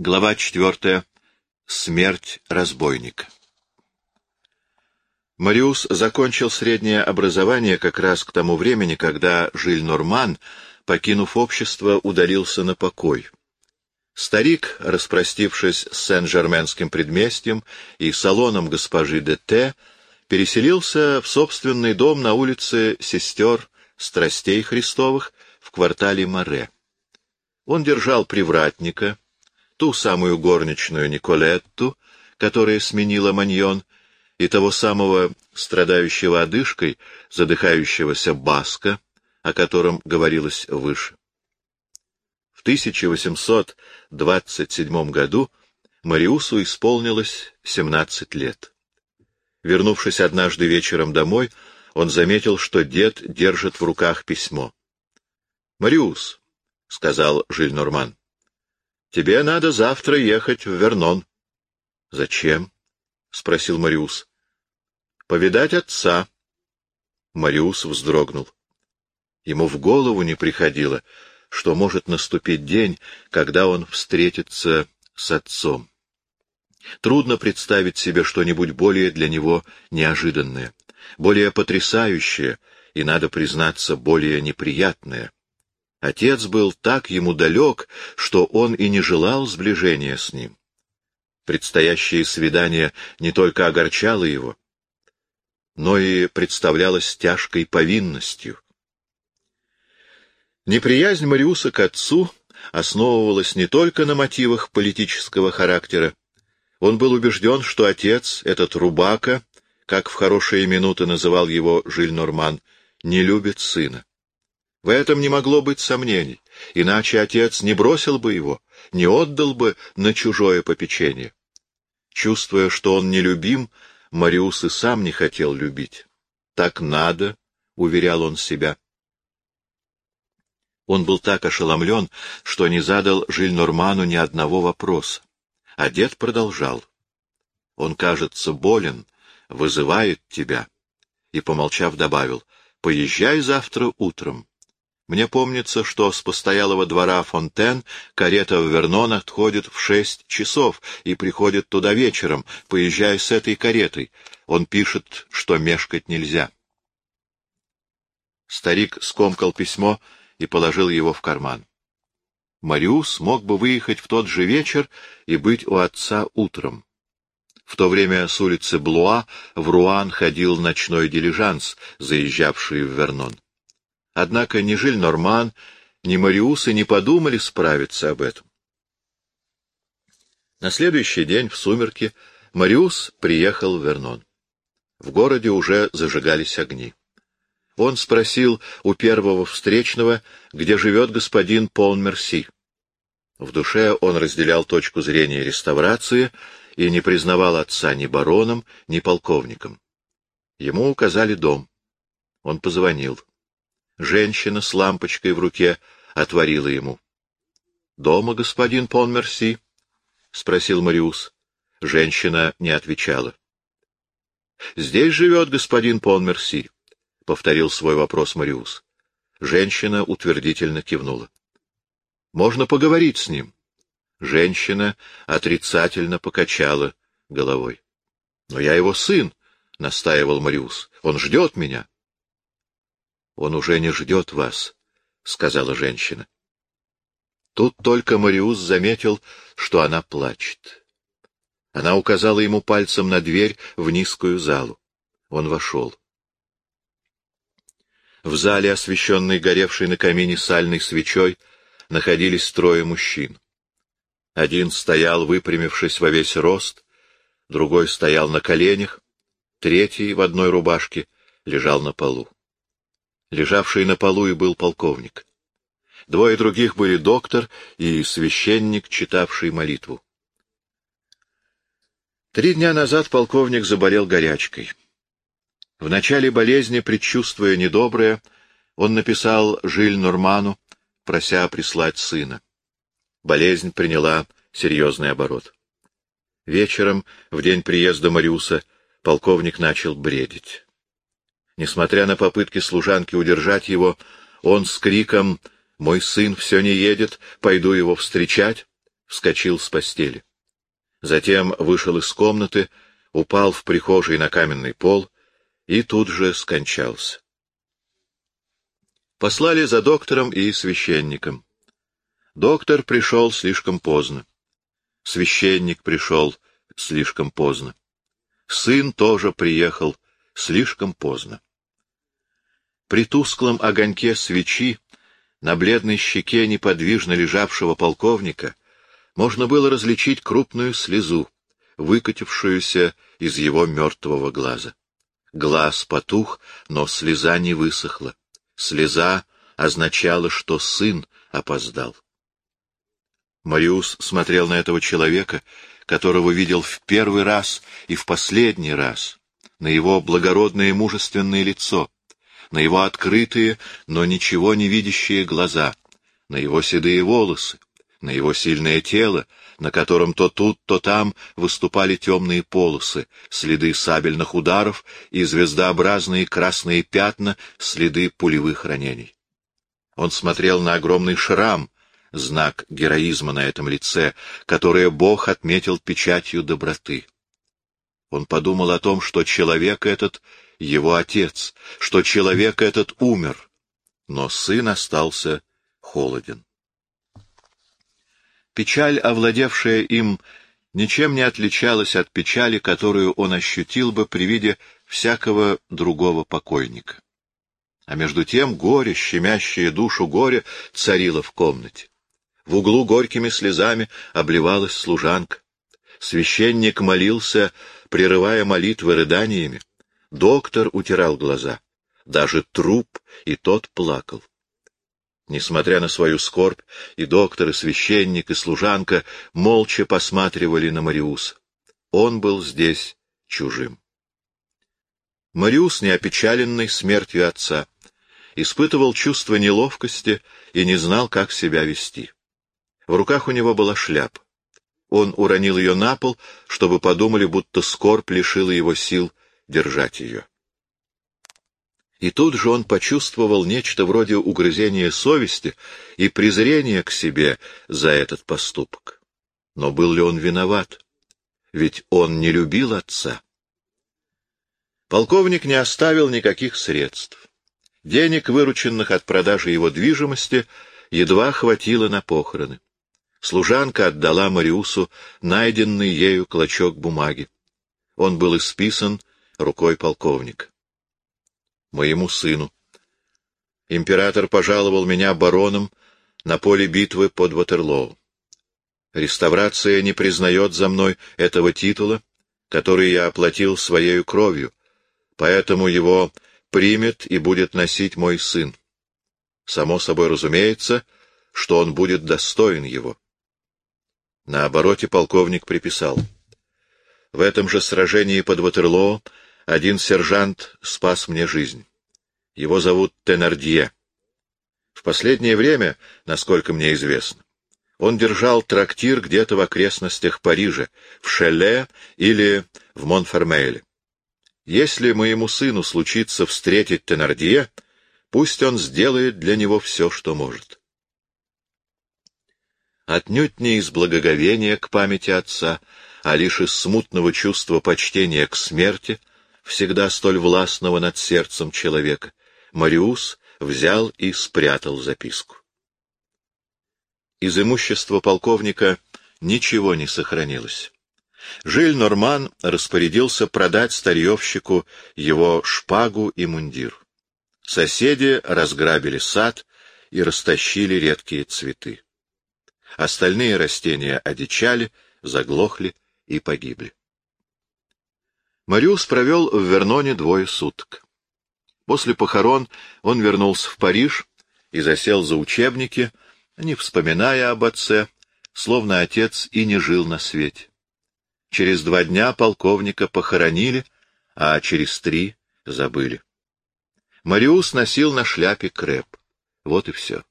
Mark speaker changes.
Speaker 1: Глава четвертая. Смерть разбойника. Мариус закончил среднее образование как раз к тому времени, когда Жиль Норман, покинув общество, удалился на покой. Старик, распростившись с Сен-Жерменским предместьем и салоном госпожи де Т, переселился в собственный дом на улице сестер Страстей Христовых в квартале Море. Он держал привратника, ту самую горничную Николетту, которая сменила Маньон, и того самого страдающего одышкой, задыхающегося Баска, о котором говорилось выше. В 1827 году Мариусу исполнилось 17 лет. Вернувшись однажды вечером домой, он заметил, что дед держит в руках письмо. — Мариус, — сказал Жиль Норман, Тебе надо завтра ехать в Вернон. — Зачем? — спросил Мариус. — Повидать отца. Мариус вздрогнул. Ему в голову не приходило, что может наступить день, когда он встретится с отцом. Трудно представить себе что-нибудь более для него неожиданное, более потрясающее и, надо признаться, более неприятное. Отец был так ему далек, что он и не желал сближения с ним. Предстоящее свидание не только огорчало его, но и представлялось тяжкой повинностью. Неприязнь Мариуса к отцу основывалась не только на мотивах политического характера. Он был убежден, что отец, этот Рубака, как в хорошие минуты называл его Жиль Норман, не любит сына. В этом не могло быть сомнений, иначе отец не бросил бы его, не отдал бы на чужое попечение. Чувствуя, что он нелюбим, Мариус и сам не хотел любить. «Так надо», — уверял он себя. Он был так ошеломлен, что не задал Жиль-Норману ни одного вопроса. А дед продолжал. «Он, кажется, болен, вызывает тебя». И, помолчав, добавил, «Поезжай завтра утром. Мне помнится, что с постоялого двора Фонтен карета в Вернон отходит в шесть часов и приходит туда вечером, поезжая с этой каретой. Он пишет, что мешкать нельзя. Старик скомкал письмо и положил его в карман. Мариус мог бы выехать в тот же вечер и быть у отца утром. В то время с улицы Блуа в Руан ходил ночной дилижанс, заезжавший в Вернон. Однако ни Жиль-Норман, ни Мариус и не подумали справиться об этом. На следующий день в сумерки Мариус приехал в Вернон. В городе уже зажигались огни. Он спросил у первого встречного, где живет господин Пон-Мерси. В душе он разделял точку зрения реставрации и не признавал отца ни бароном, ни полковником. Ему указали дом. Он позвонил. Женщина с лампочкой в руке отворила ему. — Дома, господин Понмерси? — спросил Мариус. Женщина не отвечала. — Здесь живет господин Понмерси, — повторил свой вопрос Мариус. Женщина утвердительно кивнула. — Можно поговорить с ним. Женщина отрицательно покачала головой. — Но я его сын, — настаивал Мариус. — Он ждет меня. — он уже не ждет вас, — сказала женщина. Тут только Мариус заметил, что она плачет. Она указала ему пальцем на дверь в низкую залу. Он вошел. В зале, освещенной горевшей на камине сальной свечой, находились трое мужчин. Один стоял, выпрямившись во весь рост, другой стоял на коленях, третий в одной рубашке лежал на полу. Лежавший на полу и был полковник. Двое других были доктор и священник, читавший молитву. Три дня назад полковник заболел горячкой. В начале болезни, предчувствуя недоброе, он написал Жиль Норману, прося прислать сына. Болезнь приняла серьезный оборот. Вечером, в день приезда Мариуса, полковник начал бредить. Несмотря на попытки служанки удержать его, он с криком «Мой сын все не едет, пойду его встречать!» вскочил с постели. Затем вышел из комнаты, упал в прихожей на каменный пол и тут же скончался. Послали за доктором и священником. Доктор пришел слишком поздно. Священник пришел слишком поздно. Сын тоже приехал слишком поздно. При тусклом огоньке свечи на бледной щеке неподвижно лежавшего полковника можно было различить крупную слезу, выкатившуюся из его мертвого глаза. Глаз потух, но слеза не высохла. Слеза означала, что сын опоздал. Мариус смотрел на этого человека, которого видел в первый раз и в последний раз, на его благородное и мужественное лицо, на его открытые, но ничего не видящие глаза, на его седые волосы, на его сильное тело, на котором то тут, то там выступали темные полосы, следы сабельных ударов и звездообразные красные пятна, следы пулевых ранений. Он смотрел на огромный шрам, знак героизма на этом лице, которое Бог отметил печатью доброты. Он подумал о том, что человек этот — его отец, что человек этот умер, но сын остался холоден. Печаль, овладевшая им, ничем не отличалась от печали, которую он ощутил бы при виде всякого другого покойника. А между тем горе, щемящее душу горе, царило в комнате. В углу горькими слезами обливалась служанка. Священник молился, прерывая молитвы рыданиями. Доктор утирал глаза. Даже труп и тот плакал. Несмотря на свою скорбь, и доктор, и священник, и служанка молча посматривали на Мариуса. Он был здесь чужим. Мариус, неопечаленный смертью отца, испытывал чувство неловкости и не знал, как себя вести. В руках у него была шляпа. Он уронил ее на пол, чтобы подумали, будто скорбь лишила его сил держать ее. И тут же он почувствовал нечто вроде угрызения совести и презрения к себе за этот поступок. Но был ли он виноват? Ведь он не любил отца. Полковник не оставил никаких средств. Денег, вырученных от продажи его движимости, едва хватило на похороны. Служанка отдала Мариусу найденный ею клочок бумаги. Он был исписан рукой полковника моему сыну. Император пожаловал меня бароном на поле битвы под Ватерлоу. Реставрация не признает за мной этого титула, который я оплатил своей кровью, поэтому его примет и будет носить мой сын. Само собой разумеется, что он будет достоин его. На обороте полковник приписал. В этом же сражении под Ватерлоо один сержант спас мне жизнь. Его зовут Тенардье. В последнее время, насколько мне известно, он держал трактир где-то в окрестностях Парижа, в Шеле или в Монфермейле. Если моему сыну случится встретить Тенардье, пусть он сделает для него все, что может. Отнюдь не из благоговения к памяти отца, а лишь из смутного чувства почтения к смерти, всегда столь властного над сердцем человека, Мариус взял и спрятал записку. Из имущества полковника ничего не сохранилось. Жиль Норман распорядился продать старьевщику его шпагу и мундир. Соседи разграбили сад и растащили редкие цветы. Остальные растения одичали, заглохли и погибли. Мариус провел в Верноне двое суток. После похорон он вернулся в Париж и засел за учебники, не вспоминая об отце, словно отец и не жил на свете. Через два дня полковника похоронили, а через три забыли. Мариус носил на шляпе креп. Вот и все.